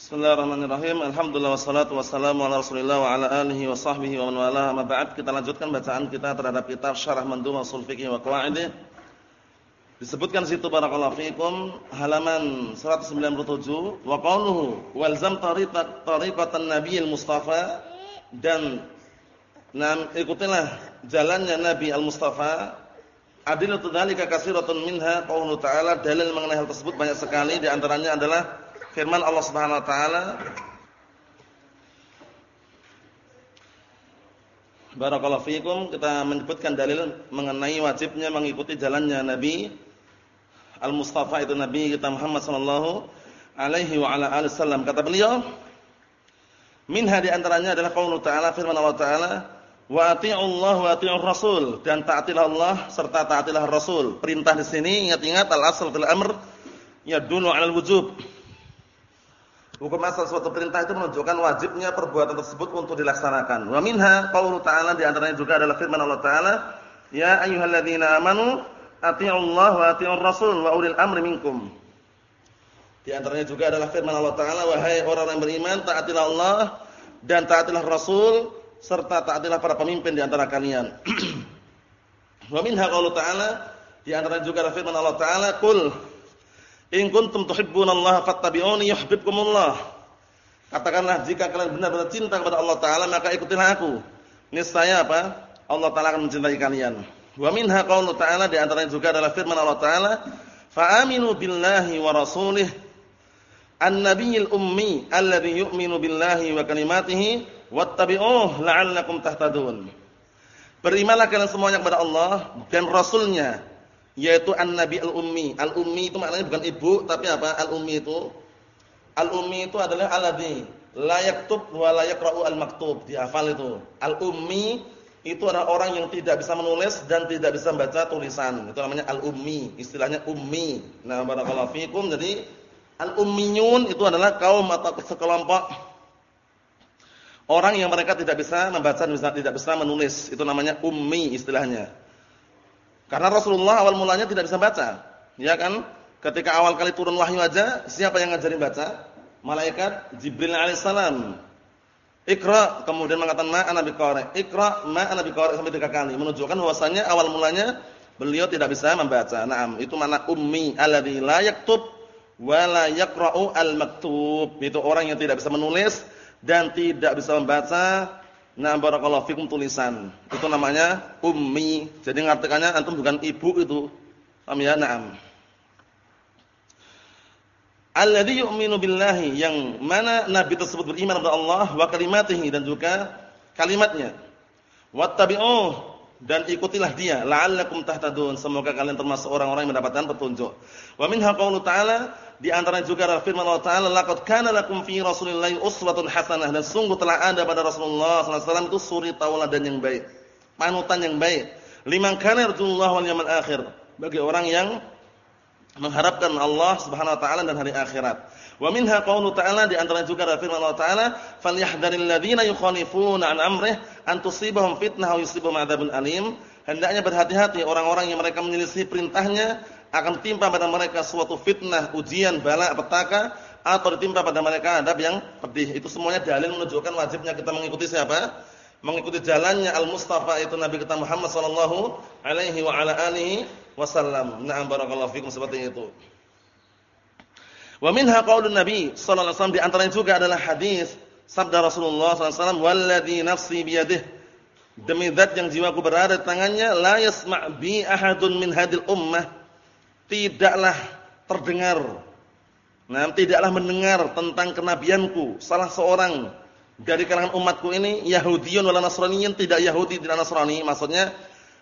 Bismillahirrahmanirrahim. Alhamdulillah wassalatu wassalamu ala Rasulillah wa ala alihi wa sahbihi wa man wala. Amma ba'd, kita lanjutkan bacaan kita terhadap kitab Syarah Mandhum Ushul Fiqh wa Qawaidih. Disebutkan situ barakallahu fikum halaman 197 wa qawluhu walzam tariqat tariqatan nabiyil mustafa dan nam ikutilah jalannya Nabi al-Mustafa adillatu dzalika katsiratun minha qawlu ta'ala dalil mengenai hal tersebut banyak sekali di antaranya adalah firman Allah Subhanahu wa taala Barakallahu fiikum kita menyebutkan dalil mengenai wajibnya mengikuti jalannya Nabi Al-Mustafa itu Nabi kita Muhammad sallallahu alaihi wa ala alihi wasallam. Kata beliau minha di antaranya adalah qaul ta'ala firman Allah taala wa Allah wa ati'ur rasul dan taatilah Allah serta taatilah Rasul. Perintah di sini ingat-ingat al-asl fil amr yadullu 'alal wujub Hukum asal suatu perintah itu menunjukkan wajibnya perbuatan tersebut untuk dilaksanakan. Wa minha qaulu ta'ala di antaranya juga adalah firman Allah Ta'ala, "Ya ayyuhalladzina amanu atti'ullaha wa atti'ur rasul wa ulil amri minkum." Di antaranya juga adalah firman Allah Ta'ala, "Wahai orang yang beriman, taatilah Allah dan taatilah Rasul serta taatilah para pemimpin di antara kalian." Wa minha qaulu ta'ala di antaranya juga adalah firman Allah Ta'ala, "Qul In kuntum tuhibbunallaha fattabi'uni yuhibbukumullah. Katakanlah jika kalian benar-benar cinta kepada Allah taala maka ikutilah aku. Niscaya apa? Allah taala akan mencintai kalian. Wa minha qaulu ta'ala di antaranya juga adalah firman Allah taala, "Fa aminu billahi wa rasulih an-nabiyil ummi alladhi yu'minu billahi wa kalimatihi wattabi'uhu la'allakum tahtadun." Berimanlah kalian semuanya kepada Allah dan rasulnya yaitu an-nabi al-ummi. Al-ummi itu maknanya bukan ibu tapi apa? Al-ummi itu al-ummi itu adalah alladzi la yaktub wa la yaqra'u al-maktub. Dihafal itu. Al-ummi itu adalah orang yang tidak bisa menulis dan tidak bisa membaca tulisan. Itu namanya al-ummi, istilahnya ummi. Nah, barakallahu fikum. Jadi al-ummiyun itu adalah kaum atau sekelompok orang yang mereka tidak bisa membaca tidak bisa menulis. Itu namanya ummi istilahnya. Karena Rasulullah awal mulanya tidak bisa baca. Ya kan? Ketika awal kali turun wahyu aja, siapa yang ngajarin baca? Malaikat Jibril alaihissalam. Iqra, kemudian mengatakan ma ana biqari. Iqra ma ana biqari sampai tiga kali menunjukkan bahwasanya awal mulanya beliau tidak bisa membaca. Naam, itu mana ummi alladzi la yaktub wa la yaqra'u al-maktub. Itu orang yang tidak bisa menulis dan tidak bisa membaca Nah, barakallahu fikum tulisan. Itu namanya ummi. Jadi ngartikannya antum bukan ibu itu. Paham ya? Naam. Alladzi yu'minu billahi yang mana nabi tersebut beriman kepada Allah wa kalimatihi dan juga kalimatnya. Wattabi'uh dan ikutilah dia la'allakum tahtadun semoga kalian termasuk orang-orang yang mendapatkan petunjuk wa minha qaulu ta'ala di antara juga firman Allah taala laqad kana lakum fi rasulillahi uswatun hasanah. Dan sungguh telah ada pada Rasulullah sallallahu alaihi wasallam itu suri tauladan yang baik panutan yang baik. Liman kana yarjullaha wal yawmal akhir. Bagi orang yang mengharapkan Allah Subhanahu wa taala dan hari akhirat. Wa minha qaulu ta'ala di antara juga ada firman Allah Ta'ala, "Falyahdharil ladzina yukhalifuna an amrih an tusibahum fitnah aw yusibahum adzabun alim." Hendaknya berhati-hati orang-orang yang mereka menyelisih perintahnya akan timpa pada mereka suatu fitnah, ujian, bala, petaka atau ditimpa pada mereka adab yang pedih. Itu semuanya dalil menunjukkan wajibnya kita mengikuti siapa? Mengikuti jalannya Al-Mustafa itu Nabi kita Muhammad sallallahu alaihi wa ala alihi wasallam. Na'am barakallahu fikum seperti itu. Wa minha qaulun Nabi sallallahu alaihi wasallam di antaranya juga adalah hadis sabda Rasulullah sallallahu alaihi wasallam walladzi nafsi biyadihi demi zat yang jiwaku berada di tangannya la yasma' bi ahadun min hadil ummah tidaklah terdengar nah tidaklah mendengar tentang kenabianku salah seorang dari kalangan umatku ini Yahudiyun wala Nasraniyin tidak Yahudi tidak Nasrani maksudnya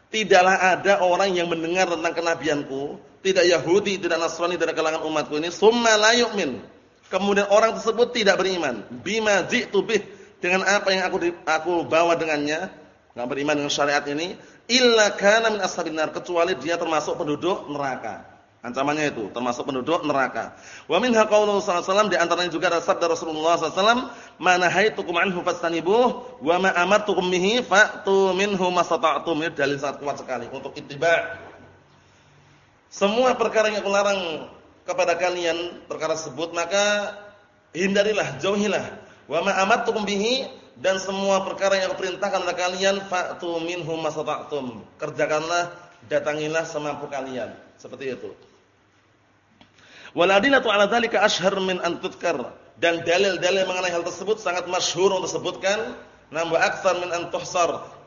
tidaklah ada orang yang mendengar tentang kenabianku tidak Yahudi, tidak Nasrani dari kalangan umatku ini, summa la yu'min. Kemudian orang tersebut tidak beriman. Bima ji'tu bih dengan apa yang aku aku bawa dengannya, enggak beriman dengan syariat ini, illa kana min ashabin nar, kecuali dia termasuk penduduk neraka. Ancamannya itu termasuk penduduk neraka. Wa minha qaulullah sallallahu di antaranya juga ada sabda Rasulullah sallallahu alaihi wasallam, "Ma nahaitukum anhu fastanibuh wa ma amartukum bihi fa'tu minhu mastata'tum." Ini dalil sangat kuat sekali untuk ittiba' Semua perkara yang aku larang kepada kalian perkara tersebut maka hindarilah, jauhilah. Wa ma amartukum bihi dan semua perkara yang aku perintahkan kepada kalian fa'tu minhum mastata'tum. Kerjakanlah, datangilah semampu kalian. Seperti itu. Wal adillatu 'ala dzalika ashhar min an. Dan dalil-dalil mengenai hal tersebut sangat masyhur untuk disebutkan, nambah aktsar min an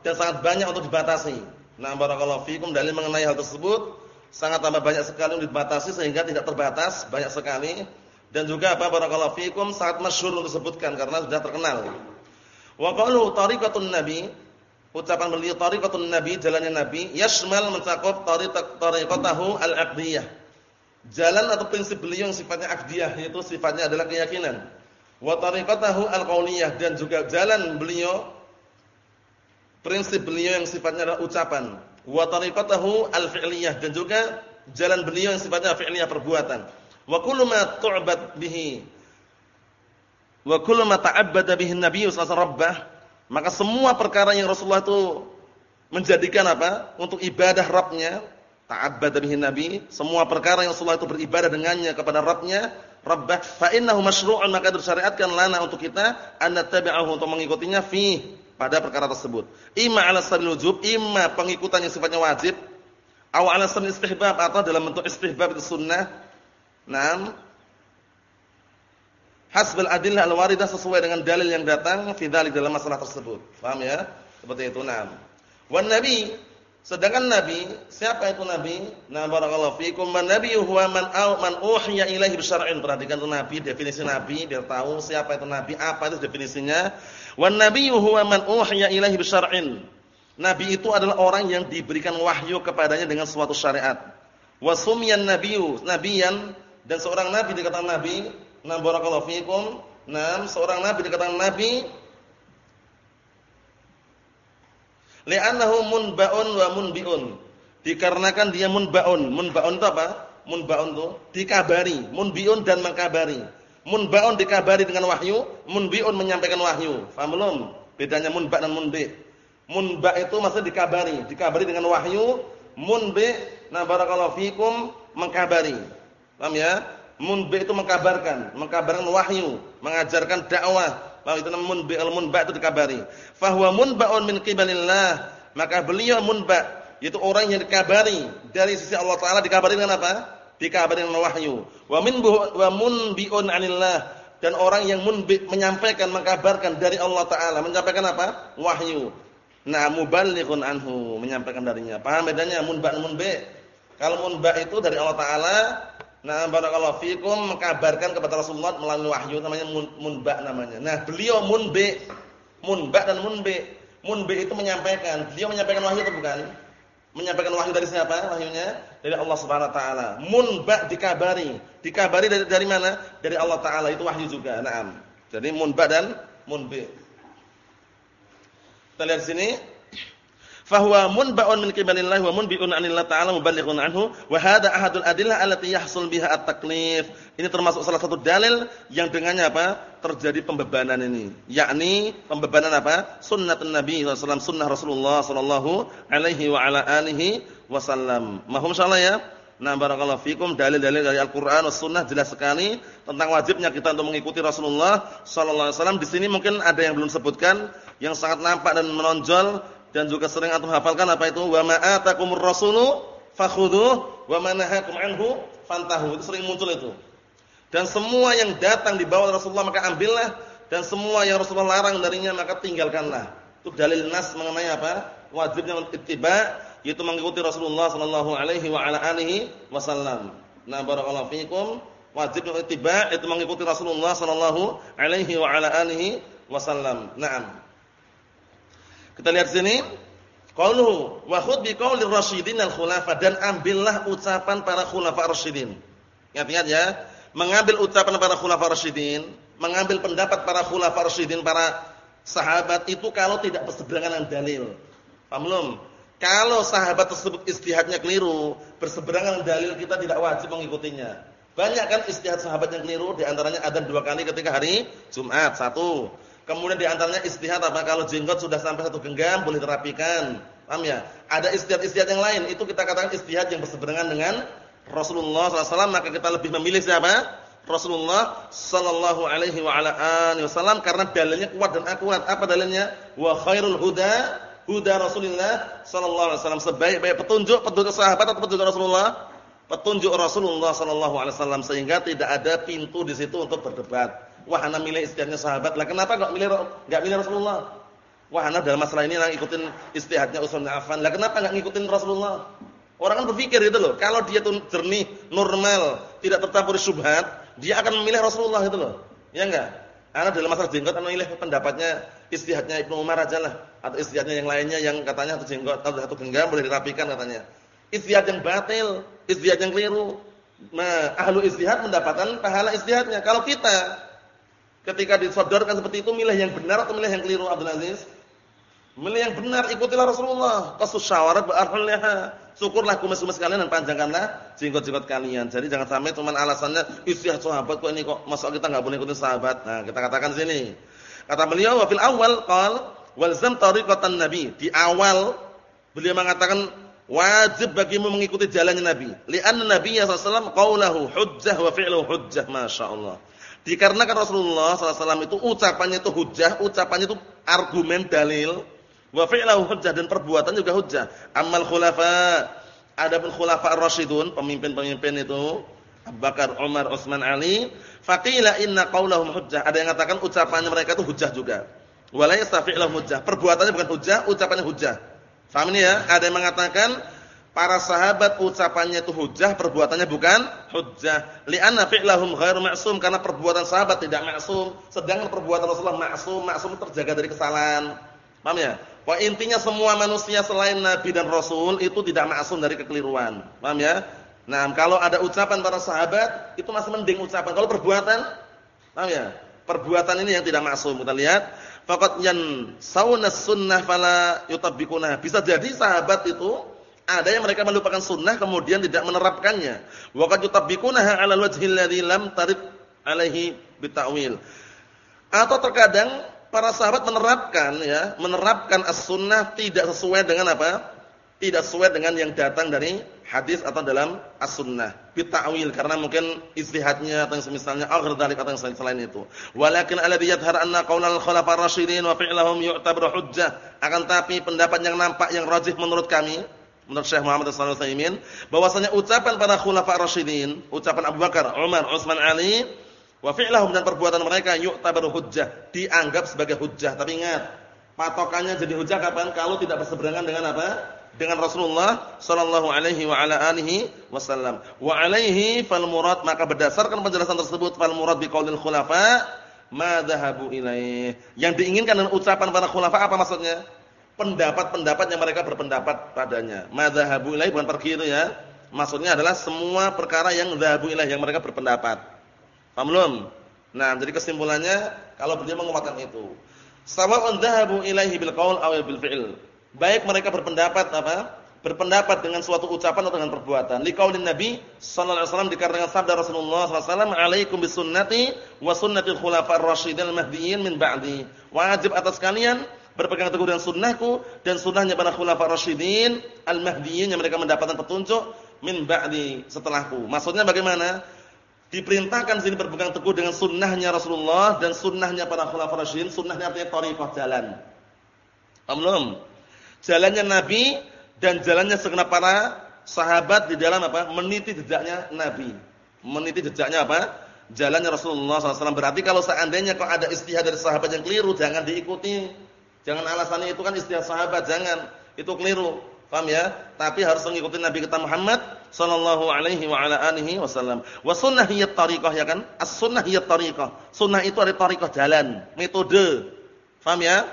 dan sangat banyak untuk dibatasi. Nah, barakallahu fikum dalil mengenai hal tersebut sangat tambah banyak sekali untuk dibatasi sehingga tidak terbatas, banyak sekali. Dan juga apa barakallahu fikum sangat masyhur untuk disebutkan karena sudah terkenal. Wa qalu tariqatun nabi ucapan beliau tariqatun nabi jalannya nabi yashmal mencakup tariqat tariqatahu al-aqdiyah jalan atau prinsip beliau yang sifatnya akdiyah yaitu sifatnya adalah keyakinan. Wa tariqatahu al-qauliyah dan juga jalan beliau prinsip beliau yang sifatnya adalah ucapan. Wa tariqatahu al-fi'liyah dan juga jalan beliau yang sifatnya fi'liyah perbuatan. Wa kullu ma tu'bad bihi wa kullu ma ta'abbada bihi an-nabiy sallallahu alaihi maka semua perkara yang Rasulullah itu menjadikan apa? Untuk ibadah Rabbnya ta'abbada bihi nabi, semua perkara yang Rasulullah itu beribadah dengannya kepada Rabbnya, Rabbah, fa innahu maka disyariatkan lana untuk kita an nattabi'ahu untuk mengikutinya fi pada perkara tersebut. Imma 'ala sabil wujub, imma pengikutan sifatnya wajib, aw 'ala sabil istihbab atau dalam bentuk istihbab itu sunnah. Naam. Hasbal adillah al-waridah sesuai dengan dalil yang datang fi dalam masalah tersebut. Paham ya? Seperti itu, naam. Wan nabi Sedangkan Nabi, siapa itu Nabi? Nah, barakallahu fikum, man nabi huwa man au man uhiya ilaihi bisyar'in. Perhatikan itu Nabi, definisi Nabi biar tahu siapa itu Nabi, apa itu definisinya. Wan nabi huwa man uhiya ilaihi bisyar'in. Nabi itu adalah orang yang diberikan wahyu kepadanya dengan suatu syariat. Wa sumyan nabiyyu, nabiyan dan seorang nabi dikatakan nabi. Nah, barakallahu fikum. Nah, seorang nabi dikatakan nabi Li'annahu munba'un wa munbi'un. Dikarenakan dia munba'un. Munba'un itu apa? Munba'un itu dikabari, munbi'un dan mengkabari. Munba'un dikabari dengan wahyu, munbi'un menyampaikan wahyu. Paham belum? Bedanya munba' dan munbi'. Munba' itu maksudnya dikabari, dikabari dengan wahyu, munbi' nah barakallahu fikum mengkabari. Paham ya? Munbi' itu mengkabarkan, mengkabarkan wahyu, mengajarkan dakwah, Bahwa itu namun bi'al munba itu dikabari. Fahuwa munba'un min qibalillah. Maka beliau munba yaitu orang yang dikabari dari sisi Allah taala dikabari dengan apa? Dikabari dengan wahyu. Wa min wa munbi'un 'anillah dan orang yang munbi menyampaikan mengkabarkan dari Allah taala menyampaikan apa? Wahyu. Nah, muballighun anhu menyampaikan darinya. Paham bedanya munba dan munbi? Kalau munba itu dari Allah taala, Nah, barakallahu fikum mengkabarkan kepada Rasulullah melalui wahyu namanya munba namanya. Nah, beliau munbi, munba dan munbi. Munbi itu menyampaikan, beliau menyampaikan wahyu atau bukan? Menyampaikan wahyu dari siapa wahyunya? Dari Allah Subhanahu wa taala. Munba dikabari. Dikabari dari dari mana? Dari Allah taala itu wahyu juga. Naam. Jadi munba dan munbi. Kita lihat sini fahuwa munba'un min qibalillahi wa munbi'un 'anillah ta'ala muballighun anhu wa hadha ahadul adillah allati yahsul biha at-taklif. Ini termasuk salah satu dalil yang dengannya apa? terjadi pembebanan ini. Yakni pembebanan apa? Sunnatun Nabi sallallahu sunnah Rasulullah sallallahu alaihi wa ala alihi wasallam. Mahum insyaallah ya. Nah, barakallahu fikum dalil-dalil dari Al-Qur'an was sunnah jelas sekali tentang wajibnya kita untuk mengikuti Rasulullah sallallahu alaihi wasallam. Di sini mungkin ada yang belum sebutkan yang sangat nampak dan menonjol dan juga sering antum hafalkan apa itu? Wa ma atakumur rasulu fakhudhuh wa ma nahakum anhu fantahu. Itu sering muncul itu. Dan semua yang datang di bawah Rasulullah maka ambillah. Dan semua yang Rasulullah larang darinya maka tinggalkanlah. Itu dalil nas mengenai apa? Wajibnya ittiba yaitu mengikuti Rasulullah sallallahu alaihi wa ala alihi wasallam. Nah barakallahu fikum. Wajib ittiba itu mengikuti Rasulullah sallallahu alaihi wa ala alihi wasallam. Na'am kita lihat sini. Qauluhu wa khudh bi qaulir rasyidin al khulafa dan ambillah ucapan para khulafa rasyidin. Ingat-ingat ya, mengambil ucapan para khulafa rasyidin, mengambil pendapat para khulafa rasyidin, para sahabat itu kalau tidak berseberangan dengan dalil. Paham belum? Kalau sahabat tersebut istihadnya keliru, berseberangan dengan dalil kita tidak wajib mengikutinya. Banyak kan istihad sahabat yang keliru, di antaranya ada dua kali ketika hari Jumat, satu. Kemudian di antaranya istihad apa? Kalau jenggot sudah sampai satu genggam boleh terapikan. Paham ya? Ada istihad-istihad yang lain, itu kita katakan istihad yang berseberangan dengan Rasulullah SAW, maka kita lebih memilih siapa? Rasulullah sallallahu alaihi wasallam karena dalilnya kuat dan akurat. Apa dalilnya? Wa khairul huda huda Rasulullah sallallahu alaihi wasallam. Sebaik-baik petunjuk petunjuk sahabat atau petunjuk Rasulullah? Petunjuk Rasulullah sallallahu alaihi wasallam sehingga tidak ada pintu di situ untuk berdebat. Wah, ana milih istihadnya sahabat. Lah kenapa enggak milih enggak milih Rasulullah? Wah, ana dalam masalah ini nang ikutin istihadnya Utsman Affan. Lah kenapa enggak ngikutin Rasulullah? Orang kan berpikir gitu loh. Kalau dia tuh jernih, normal, tidak tercampur syubhat, dia akan memilih Rasulullah itu loh. Ya enggak? Ana dalam masalah jenggot ana milih pendapatnya istihadnya Ibnu Umar aja lah atau istihadnya yang lainnya yang katanya satu jenggot atau satu genggam boleh dirapikan katanya. Istihad yang batil, istihad yang keliru. Nah, ahlu istihad mendapatkan pahala istihadnya. Kalau kita ketika disodorkan seperti itu milih yang benar atau milih yang keliru Abdul Aziz? Milih yang benar, ikutilah Rasulullah. Qasus syawarat ba'arhul liha. Syukurlah kumis-kumis kalian dan panjangkanlah jenggot-jenggot kalian. Jadi jangan sampai cuma alasannya istihad sahabat kok ini kok masuk kita enggak boleh ikutin sahabat. Nah, kita katakan sini. Kata beliau wa fil awal qal walzam tariqatan nabi. Di awal beliau mengatakan wajib bagimu mengikuti jalannya Nabi. Li'anna Nabi sallallahu qaulahu hujjah wa fi'luhu hujjah, masyaallah. Dikarenakan Rasulullah SAW itu ucapannya itu hujjah, ucapannya itu argumen dalil, Wa fi'lahu hujjah dan perbuatan juga hujjah. Amal khulafa, adapun khulafa ar-rasyidun, pemimpin-pemimpin itu Abu Bakar, Umar, Utsman, Ali, faqila inna qaulahum hujjah. Ada yang mengatakan ucapannya mereka itu hujjah juga. Wa la hujjah. Perbuatannya bukan hujjah, ucapannya hujjah. Paham ini ya? Ada yang mengatakan para sahabat ucapannya itu hujjah, perbuatannya bukan hujjah. Li'anna fi'lahum ghairu ma'sum karena perbuatan sahabat tidak maksum, sedangkan perbuatan Rasulullah maksum, maksum terjaga dari kesalahan. Paham ya? Intinya semua manusia selain Nabi dan Rasul itu tidak maksum dari kekeliruan. Paham ya? Nah, kalau ada ucapan para sahabat itu masih mending ucapan. Kalau perbuatan, paham ya? Perbuatan ini yang tidak maksum. Kita lihat, faqat yan saunas sunnah fala yutabbiquna. Bisa jadi sahabat itu ada yang mereka melupakan sunnah kemudian tidak menerapkannya. Wa qad yutabbiqunaha 'ala al-wajhi alladhi lam tarid alaihi bita'wil. Atau terkadang para sahabat menerapkan ya, menerapkan as-sunnah tidak sesuai dengan apa? Tidak sesuai dengan yang datang dari hadis atau dalam as-sunnah. Bita'wil karena mungkin istihadnya atau yang semisalnya aghir dzalik atau yang selain itu. Walakin alladhi yadhhar anna qaulal khulafa rasyidin wa fi'lahum yu'tabaru hujjah. Akan tapi pendapat yang nampak yang rajih menurut kami menurut Syekh Muhammad Shalih Utsaimin bahwasanya ucapan para khulafa rasyidin, ucapan Abu Bakar, Umar, Utsman, Ali Wa fi'lahum dan perbuatan mereka yu'tabaru hujjah, dianggap sebagai hujjah. Tapi ingat, patokannya jadi hujjah kapan? Kalau tidak berseberangan dengan apa? Dengan Rasulullah sallallahu alaihi wa ala alihi wasallam. Wa alaihi fal murad maka berdasarkan penjelasan tersebut fal murad biqaulil khulafa ma dhahabu ilaih. Yang diinginkan dengan ucapan para khulafa apa maksudnya? Pendapat-pendapat yang mereka berpendapat padanya. Ma dhahabu ilaih bukan pergi itu ya. Maksudnya adalah semua perkara yang dhahabu ilaih yang mereka berpendapat. Paham belum? Nah, jadi kesimpulannya kalau beliau menguatkan itu. Sawa'un dhahabu ilaihi bil qaul aw bil fi'l. Baik mereka berpendapat apa? Berpendapat dengan suatu ucapan atau dengan perbuatan. Liqaulin Nabi sallallahu alaihi wasallam dikarenakan sabda Rasulullah sallallahu alaihi wasallam, "Alaikum bisunnati wa sunnatil khulafa'ir rasyidin al-mahdiyyin min ba'di." Wajib atas kalian berpegang teguh dengan sunnahku dan sunnahnya para khulafa rasyidin al-mahdiyyin yang mereka mendapatkan petunjuk min ba'di setelahku. Maksudnya bagaimana? Diperintahkan sini berpegang teguh dengan sunnahnya Rasulullah dan sunnahnya para khulafaur rasyidin. Sunnahnya artinya thariqah jalan. Amlum. Jalannya Nabi dan jalannya segenap para sahabat di dalam apa? Meniti jejaknya Nabi. Meniti jejaknya apa? Jalannya Rasulullah SAW. Berarti kalau seandainya kok ada istihad dari sahabat yang keliru, jangan diikuti. Jangan alasannya itu kan istihad sahabat, jangan. Itu keliru. Paham ya? Tapi harus mengikuti Nabi kita Muhammad sallallahu alaihi wa ala alihi wasallam. Wa sunnah hiya tariqah ya kan? As-sunnah hiya tariqah. Sunnah itu ada tariqah jalan, metode. Paham ya?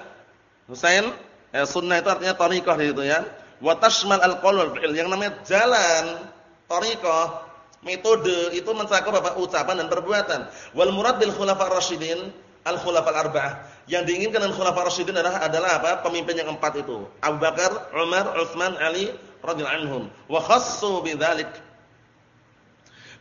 Husain, ya, sunnah itu artinya tariqah itu ya. Wa tashmal al-qaul wal fi'l. Yang namanya jalan, tariqah, metode itu mencakup apa? Ucapan dan perbuatan. Wal murad bil khulafa ar-rasyidin al-khulafa al-arba'ah. Yang diinginkan dengan khulafa rasyidin adalah adalah apa? Pemimpin yang empat itu. Abu Bakar, Umar, Utsman, Ali radhiyallahu anhum. Wa khassu bidzalik.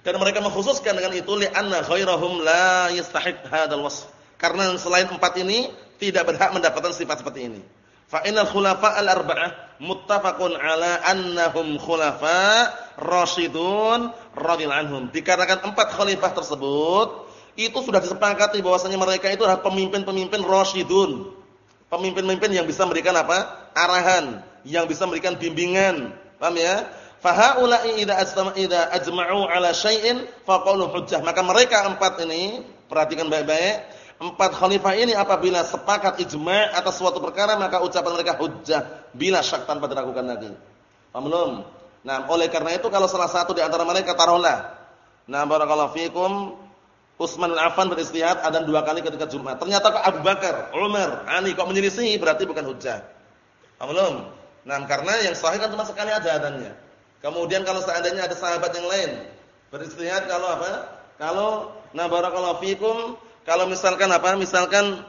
Dan mereka mengkhususkan dengan itu li'anna khairahum la yastahiq hadzal wasf. Karena selain empat ini tidak berhak mendapatkan sifat seperti ini. Fa innal khulafa al-arba'ah muttafaqun ala annahum khulafa rasyidun radhiyallahu anhum. Dikarenakan empat khalifah tersebut itu sudah disepakati bahwasanya mereka itu adalah pemimpin-pemimpin rasyidun. Pemimpin-pemimpin yang bisa memberikan apa? arahan, yang bisa memberikan bimbingan. Paham ya? Fahaula'i idza idza ajma'u ala syai'in faqalu hujjah. Maka mereka empat ini, perhatikan baik-baik, empat khalifah ini apabila sepakat ijma' atas suatu perkara maka ucapan mereka hujjah bila syak tanpa diragukan lagi. Paham belum? Nah, oleh karena itu kalau salah satu di antara mereka taruhlah. Nah, barakallahu fikum Utsman bin Affan beristihad adzan dua kali ketika Jumat. Ternyata kok Abu Bakar, Umar, Ali kok menyelisih berarti bukan. Paham belum? Nah, karena yang sahih kan cuma sekali aja adzannya. Kemudian kalau seandainya ada sahabat yang lain beristihad kalau apa? Kalau na barakallahu fikum, kalau misalkan apa? Misalkan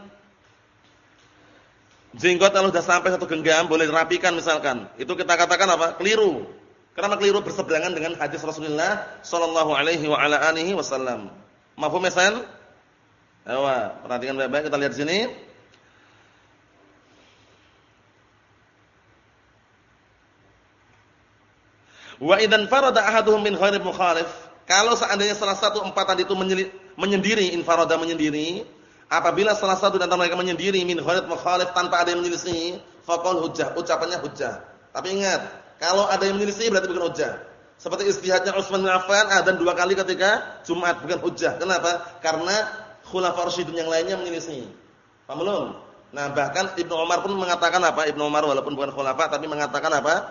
jenggot kalau sudah sampai satu genggam boleh dirapikan misalkan. Itu kita katakan apa? Keliru. Karena keliru berseberangan dengan hadis Rasulullah sallallahu alaihi wa ala alihi wasallam. Mafhum ya, San? Ayo, perhatikan baik-baik kita lihat sini. Wa idan farada ahaduhum min ghairi mukhalif. Kalau seandainya salah satu empat tadi itu menyendiri, infarada menyendiri, apabila salah satu antara mereka menyendiri min ghairi mukhalif tanpa ada yang menyelisih, faqul hujjah, ucapannya hujjah. Tapi ingat, kalau ada yang menyelisih berarti bukan hujjah. Seperti istihadnya Utsman bin Affan dan dua kali ketika Jumat bukan hujjah. Kenapa? Karena khulafaur rasyidun yang lainnya menyelisih. Paham belum? Nah, bahkan Ibnu Umar pun mengatakan apa? Ibnu Umar walaupun bukan khulafa tapi mengatakan apa?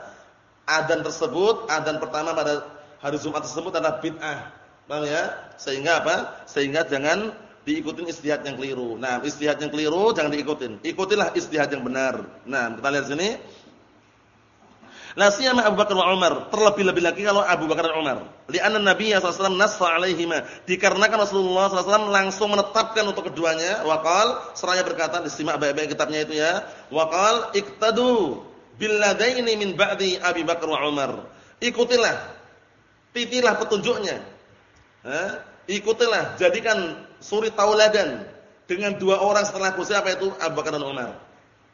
Adan tersebut, adan pertama pada hari Jumat tersebut adalah bid'ah. Paham ya? Sehingga apa? Sehingga jangan diikutin istihad yang keliru. Nah, istihad yang keliru jangan diikutin. Ikutilah istihad yang benar. Nah, kita lihat sini. La siyama Abu Bakar wa Umar, terlebih-lebih lagi kalau Abu Bakar dan Umar. Li'anna Nabi sallallahu alaihi wasallam nassa alaihima, dikarenakan Rasulullah sallallahu alaihi wasallam langsung menetapkan untuk keduanya, waqal seraya berkata disimak baik-baik kitabnya itu ya, waqal iktadu billadaini min ba'di Abi Bakar wa Umar. Ikutilah. Titilah petunjuknya. Eh? Ikutilah, jadikan suri tauladan dengan dua orang setelah siapa itu Abu Bakar dan Umar.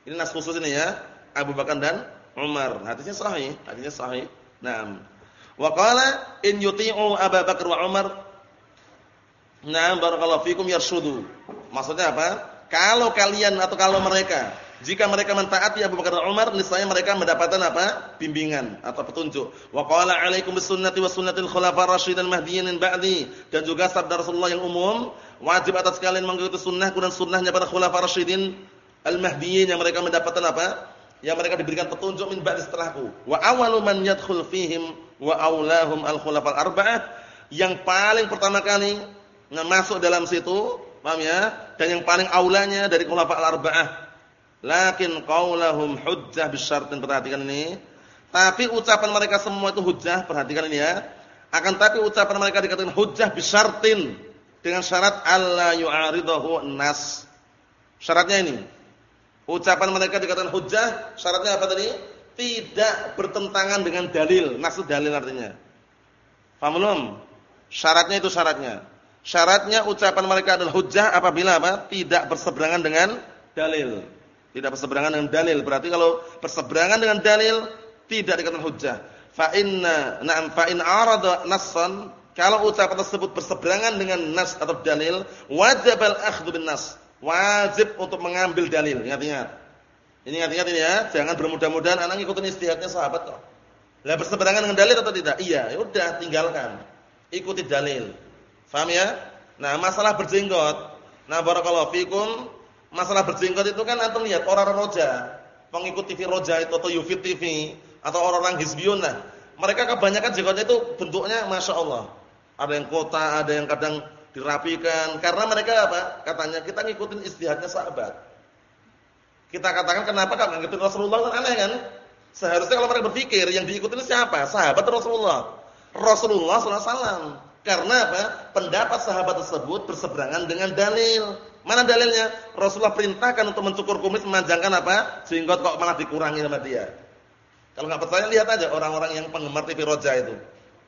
Ini nas khusus ini ya, Abu Bakar dan Umar. Hadisnya sahih, hadisnya sahih. Naam. Wa qala in yuti'u Abu Bakar wa Umar Naam barakallahu fikum yarshudu. Maksudnya apa? Kalau kalian atau kalau mereka jika mereka mentaati Abu Bakar dan Umar, niscaya mereka mendapatkan apa? bimbingan atau petunjuk. Wa qala 'alaikum bisunnati wa sunnatil khulafa'r rasyidin mahdiyyin ba'di. Dan juga sabda Rasulullah yang umum, wajib atas kalian mengikuti sunnahku dan sunnahnya para khulafa'r rasyidin al-mahdiyyin yang mereka mendapatkan apa? Yang mereka diberikan petunjuk min ba'di setelahku. Wa awwalu man yadkhul fihim wa aulahum al-khulafa'al arba'ah. Yang paling pertama kali masuk dalam situ, paham ya? Dan yang paling aulanya dari khulafa'al arba'ah Lakin qaulahum hujjah bisyartin perhatikan ini. Tapi ucapan mereka semua itu hujjah, perhatikan ini ya. Akan tapi ucapan mereka dikatakan hujjah bisyartin dengan syarat alla yu'aridahu nas. Syaratnya ini. Ucapan mereka dikatakan hujjah, syaratnya apa tadi? Tidak bertentangan dengan dalil. Maksud dalil artinya. Paham belum? Syaratnya itu syaratnya. Syaratnya ucapan mereka adalah hujjah apabila apa? Tidak berseberangan dengan dalil. Tidak berseberangan dengan dalil. Berarti kalau berseberangan dengan dalil tidak dikatakan hujjah. Fa inna na'am fa in arada kalau ucapan tersebut berseberangan dengan nas atau dalil, wajib al-akhdhu bin nas. Wajib untuk mengambil dalil. Ingat-ingat. Ini ingat-ingat ini ya, jangan bermudah-mudahan anak ikutin istihadnya sahabat kok. Lah berseberangan dengan dalil atau tidak? Iya, ya udah tinggalkan. Ikuti dalil. Paham ya? Nah, masalah berjenggot. Nah, barakallahu fikum Masalah berjenggot itu kan antum lihat orang-orang roja, pengikut TV roja itu atau Yufit TV atau orang-orang Hizbiyun lah. Mereka kebanyakan jenggotnya itu bentuknya Masya Allah. Ada yang kota, ada yang kadang dirapikan. Karena mereka apa? Katanya kita ngikutin istihadnya sahabat. Kita katakan kenapa kan ngikutin Rasulullah kan aneh kan? Seharusnya kalau mereka berpikir yang diikutin siapa? Sahabat Rasulullah. Rasulullah SAW. Karena apa? Pendapat sahabat tersebut berseberangan dengan dalil. Mana dalilnya? Rasulullah perintahkan untuk mencukur kumis, memanjangkan apa? Jenggot kok malah dikurangi sama dia. Kalau nggak percaya lihat aja orang-orang yang penggemar TV Roja itu.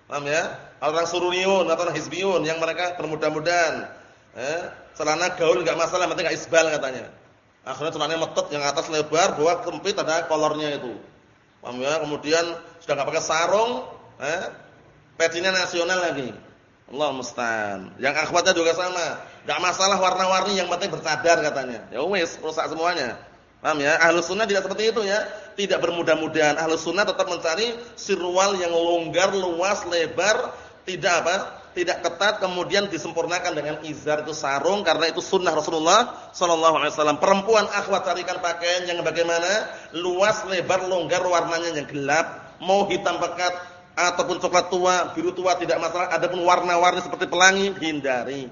Paham ya? Orang Suruniyun atau Hizbiyun yang mereka bermudah-mudahan. Eh, celana gaul nggak masalah, penting nggak isbal katanya. Akhirnya celananya metot yang atas lebar, bawah kempit ada kolornya itu. Paham ya? Kemudian sudah enggak pakai sarung, eh? Pecinya nasional lagi. Allah musta'an. Yang akhwatnya juga sama. Enggak masalah warna-warni yang penting bercadar katanya. Ya wis, rusak semuanya. Paham ya? Ahlus tidak seperti itu ya. Tidak bermudah-mudahan. Ahlus sunnah tetap mencari sirwal yang longgar, luas, lebar, tidak apa? Tidak ketat kemudian disempurnakan dengan izar itu sarung karena itu sunnah Rasulullah sallallahu alaihi wasallam. Perempuan akhwat carikan pakaian yang bagaimana? Luas, lebar, longgar, warnanya yang gelap, mau hitam pekat ataupun coklat tua, biru tua tidak masalah. Adapun warna-warni seperti pelangi hindari.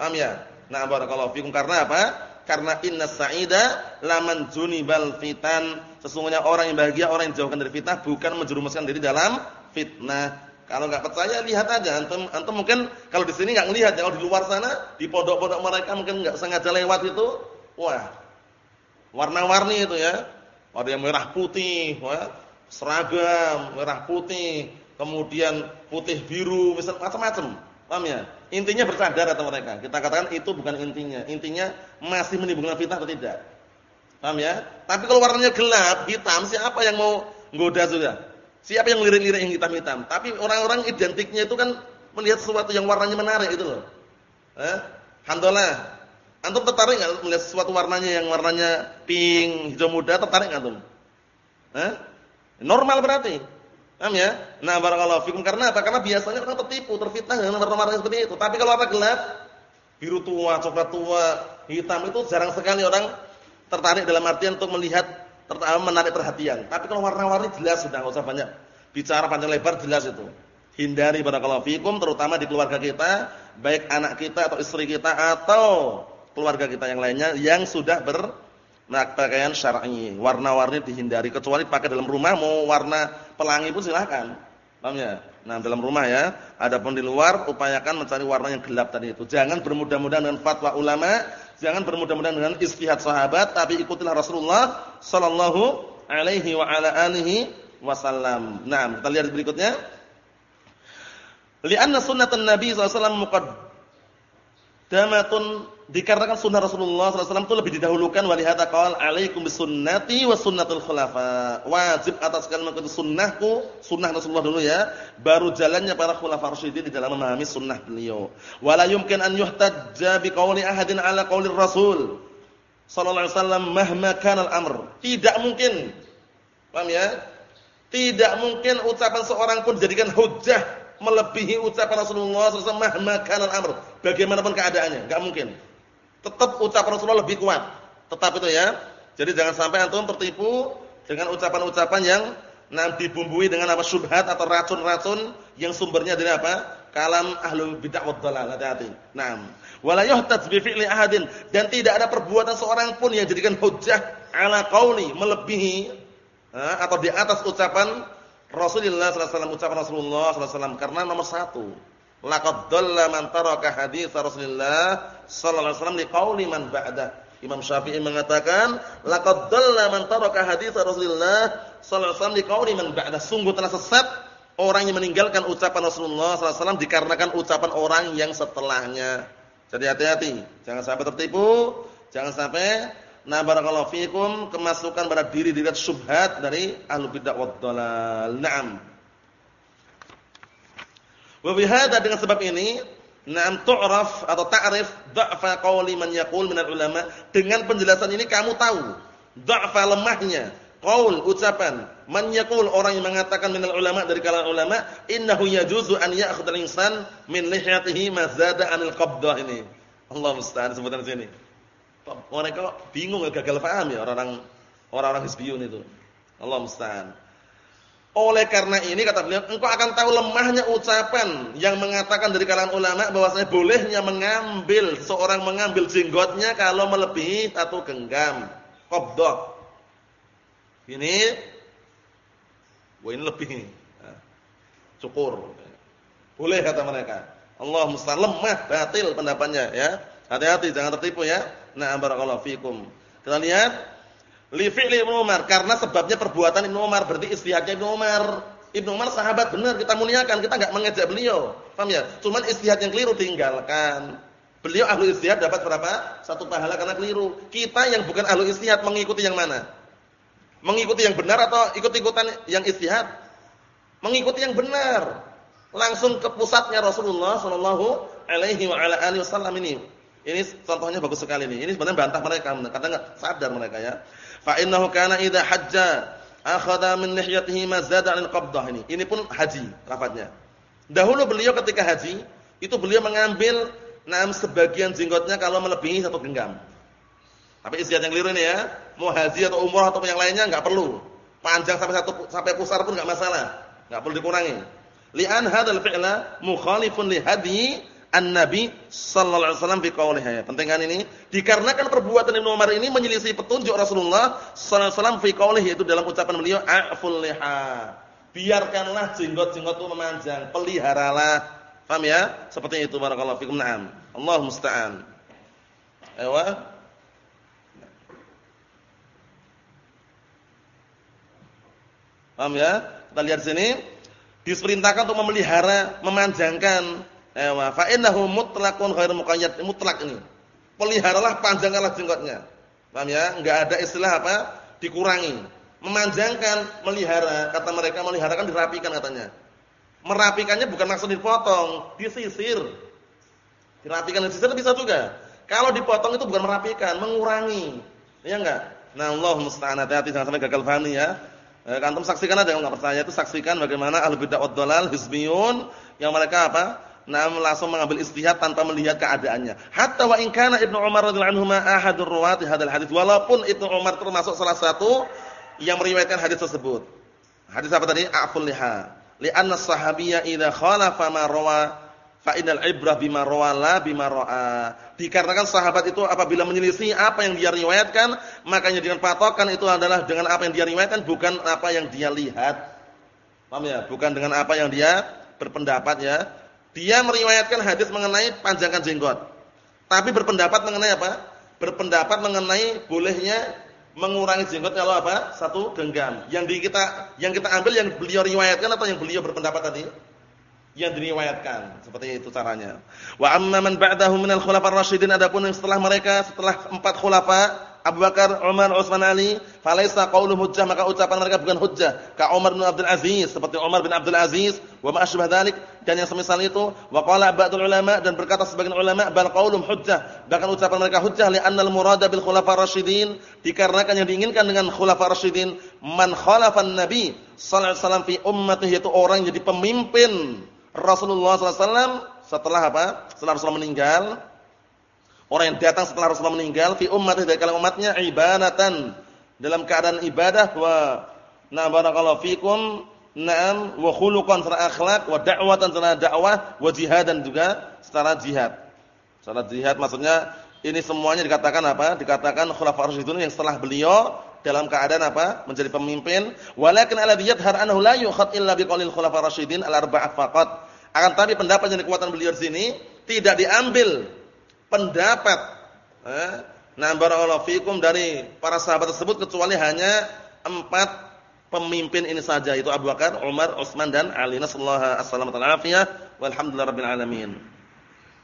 Paham ya? Nah, barakallahu fikum karena apa? Karena inna sa'ida laman junibal fitan. Sesungguhnya orang yang bahagia, orang yang jauhkan dari fitnah bukan menjerumuskan diri dalam fitnah. Kalau nggak percaya lihat aja. Antum antum mungkin kalau di sini nggak ngelihat, ya. kalau di luar sana di pondok-pondok mereka mungkin nggak sengaja lewat itu, wah. Warna-warni itu ya. Ada yang merah putih, wah. Seragam merah putih, kemudian putih biru, macam-macam. Paham ya? Intinya bersadar atau mereka. Kita katakan itu bukan intinya. Intinya masih menimbulkan fitnah atau tidak. Paham ya? Tapi kalau warnanya gelap, hitam, siapa yang mau goda sudah? Siapa yang lirik-lirik yang hitam-hitam? Tapi orang-orang identiknya itu kan melihat sesuatu yang warnanya menarik itu loh. Eh? Alhamdulillah. Antum tertarik enggak melihat sesuatu warnanya yang warnanya pink, hijau muda, tertarik enggak antum? Eh? Normal berarti. Paham ya? Nah, barakallahu fikum karena apa? Karena biasanya orang tertipu, terfitnah dengan warna-warna seperti itu. Tapi kalau warna gelap, biru tua, coklat tua, hitam itu jarang sekali orang tertarik dalam artian untuk melihat pertama menarik perhatian. Tapi kalau warna-warni jelas sudah enggak usah banyak bicara panjang lebar jelas itu. Hindari barakallahu fikum terutama di keluarga kita, baik anak kita atau istri kita atau keluarga kita yang lainnya yang sudah ber pakaian syar'i. Warna-warni dihindari kecuali pakai dalam rumah mau warna pelangi pun silakan. Paham ya? Nah, dalam rumah ya. Adapun di luar upayakan mencari warna yang gelap tadi itu. Jangan bermudah-mudahan dengan fatwa ulama Jangan bermudah-mudahan dengan istihad sahabat, tapi ikutilah Rasulullah sallallahu alaihi wa ala alihi wasallam. Nah, kita lihat berikutnya. Lianna sunnatan Nabi sallallahu alaihi wasallam muqaddamatun dikarenakan sunnah Rasulullah SAW itu lebih didahulukan walihata qaul alaikum bisunnati wa sunnatul khulafa. Wajib atas kalian mengikuti sunnahku, sunnah Rasulullah dulu ya, baru jalannya para khulafa rasyidin di dalam memahami sunnah beliau. Wala yumkin an yuhtajja biqauli ahadin ala qaulir Rasul sallallahu alaihi wasallam mahma kana al-amr. Tidak mungkin. Paham ya? Tidak mungkin ucapan seorang pun dijadikan hujjah melebihi ucapan Rasulullah SAW mahma kana al-amr. Bagaimanapun keadaannya, enggak mungkin tetap ucapan Rasulullah lebih kuat. Tetap itu ya. Jadi jangan sampai antum tertipu dengan ucapan-ucapan yang nanti dibumbui dengan apa syubhat atau racun-racun yang sumbernya dari apa? Kalam ahlul bid'ah wad dhalal. Hati-hati. Naam. Wala yuhtaj bi fi'li ahadin dan tidak ada perbuatan seorang pun yang jadikan hujjah ala qauli melebihi atau di atas ucapan Rasulullah sallallahu alaihi wasallam ucapan Rasulullah sallallahu alaihi wasallam karena nomor satu Laqad dhalla man taraka hadits Rasulullah sallallahu alaihi wasallam liqauli man ba'da. Imam Syafi'i mengatakan, laqad dhalla man taraka hadits Rasulullah sallallahu alaihi wasallam liqauli man ba'da. Sungguh telah sesat orang yang meninggalkan ucapan Rasulullah sallallahu alaihi wasallam dikarenakan ucapan orang yang setelahnya. Jadi hati-hati, jangan sampai tertipu, jangan sampai na barakallahu fikum kemasukan pada diri diri syubhat dari ahlu bid'ah wad. Naam. Wa dengan sebab ini Naam tu'raf atau ta'rif dha'fa qauli man yaqul ulama. Dengan penjelasan ini kamu tahu dha'fa lemahnya qaul ucapan man yaqul orang yang mengatakan minal ulama dari kalangan ulama innahu yajuzu an ya'khudhal insan min lihyatihi ma zada 'anil qabdah ini. Allah musta'an sebutan sini. Mereka bingung gagal paham ya orang-orang orang-orang hizbiyun itu. Allah musta'an. Oleh karena ini kata beliau, engkau akan tahu lemahnya ucapan yang mengatakan dari kalangan ulama bahwasanya bolehnya mengambil seorang mengambil jenggotnya kalau melebihi satu genggam. Qabdah. Ini wah ini lebih ini. Cukur. Boleh kata mereka. Allah musta'an lemah batil pendapatnya ya. Hati-hati jangan tertipu ya. Nah, barakallahu fikum. Kita lihat Li fi'li Ibnu Umar karena sebabnya perbuatan Ibnu Umar berarti istihadnya Ibnu Umar. Ibnu Umar sahabat benar kita muliakan, kita enggak mengejek beliau. Paham ya? Cuman istihad yang keliru tinggalkan. Beliau ahlu istihad dapat berapa? Satu pahala karena keliru. Kita yang bukan ahlu istihad mengikuti yang mana? Mengikuti yang benar atau ikut-ikutan yang istihad? Mengikuti yang benar. Langsung ke pusatnya Rasulullah sallallahu alaihi wa ala alihi wasallam ini. Ini contohnya bagus sekali ini. Ini sebenarnya bantah mereka, karena enggak sadar mereka ya. Fa innahu kana idza hajja akhadha min lihyatihi ma zada 'ala qabdah ini. Ini pun haji lafadznya. Dahulu beliau ketika haji, itu beliau mengambil enam sebagian jenggotnya kalau melebihi satu genggam. Tapi istiadat yang keliru ini ya. Mau haji atau umrah atau yang lainnya enggak perlu. Panjang sampai satu sampai pusar pun enggak masalah. Enggak perlu dikurangi. Li'an hadzal fi'la mukhalifun li hadi An-Nabi sallallahu alaihi wasallam fi qaulihi. Penting ini? Dikarenakan perbuatan Ibnu Umar ini menyelisih petunjuk Rasulullah sallallahu alaihi wasallam fi qaulihi itu dalam ucapan beliau a'ful liha. Biarkanlah jenggot-jenggot itu memanjang, peliharalah. Paham ya? Seperti itu barakallahu fikum. Naam. Allah musta'an. Ewa. Paham ya? Kita lihat sini. Diperintahkan untuk memelihara, memanjangkan Ewa, fa innahu mutlaqun ghairu muqayyad. Mutlak ini. Peliharalah panjangkanlah jenggotnya. Paham ya? Enggak ada istilah apa? Dikurangi. Memanjangkan, melihara. Kata mereka melihara kan dirapikan katanya. Merapikannya bukan maksud dipotong, disisir. Dirapikan disisir bisa juga. Kalau dipotong itu bukan merapikan, mengurangi. Iya enggak? Nah, Allah musta'an hati-hati jangan sampai gagal paham ya. Eh, saksikan aja kalau enggak percaya itu saksikan bagaimana ahlul bidah wad dhalal hizbiyun yang mereka apa? Nah langsung mengambil istihad tanpa melihat keadaannya. Hatta wa in kana Ibnu Umar radhiyallahu anhu ahadur ruwati hadzal hadis. Walaupun Ibnu Umar termasuk salah satu yang meriwayatkan hadis tersebut. Hadis apa tadi? A'ful liha. Li'anna sahabiyya idza khalafa ma rawa fa innal ibrah bima rawa la bima ra'a. Dikarenakan sahabat itu apabila menyelisih apa yang dia riwayatkan, makanya dengan patokan itu adalah dengan apa yang dia riwayatkan bukan apa yang dia lihat. Paham ya? Bukan dengan apa yang dia berpendapat ya. Dia meriwayatkan hadis mengenai panjangkan jenggot. Tapi berpendapat mengenai apa? Berpendapat mengenai bolehnya mengurangi jenggot kalau apa? Satu genggam. Yang di kita yang kita ambil yang beliau riwayatkan atau yang beliau berpendapat tadi? Yang diriwayatkan. Seperti itu caranya. Wa amma man ba'dahu minal khulafaur rasyidin adapun yang setelah mereka setelah empat khulafa Abu Bakar, Umar, Utsman, Ali, falaisa qaulu hujjah maka ucapan mereka bukan hujjah. Ka Umar bin Abdul Aziz, seperti Umar bin Abdul Aziz, wa ma asbah dzalik dan yang semisal itu, wa qala ba'dul ulama dan berkata sebagian ulama bal qaulum hujjah. Bahkan ucapan mereka hujjah li annal murada bil khulafa rasyidin dikarenakan yang diinginkan dengan khulafa rasyidin man khalafan nabi sallallahu alaihi wasallam fi ummatihi itu orang jadi pemimpin Rasulullah sallallahu alaihi wasallam setelah apa? Setelah Rasulullah meninggal Orang yang datang setelah Rasulullah meninggal fi ummati dari kalangan umatnya ibadatan dalam keadaan ibadah wa na barakallahu fikum na'am wa khuluqan secara akhlak wa da'watan secara dakwah wa jihadan juga secara jihad. Secara jihad maksudnya ini semuanya dikatakan apa? Dikatakan khulafaur rasyidun yang setelah beliau dalam keadaan apa? Menjadi pemimpin. Walakin alladhi yadhhar annahu la yukhad illa biqaulil khulafaur rasyidin al-arba'ah faqat. Akan tapi pendapat yang dikuatkan beliau di sini tidak diambil pendapat eh, nah dari para sahabat tersebut kecuali hanya empat pemimpin ini saja itu Abu Bakar, Umar, Utsman dan Ali. Nasallahu alaihi wasallam. Walhamdulillahirabbil alamin.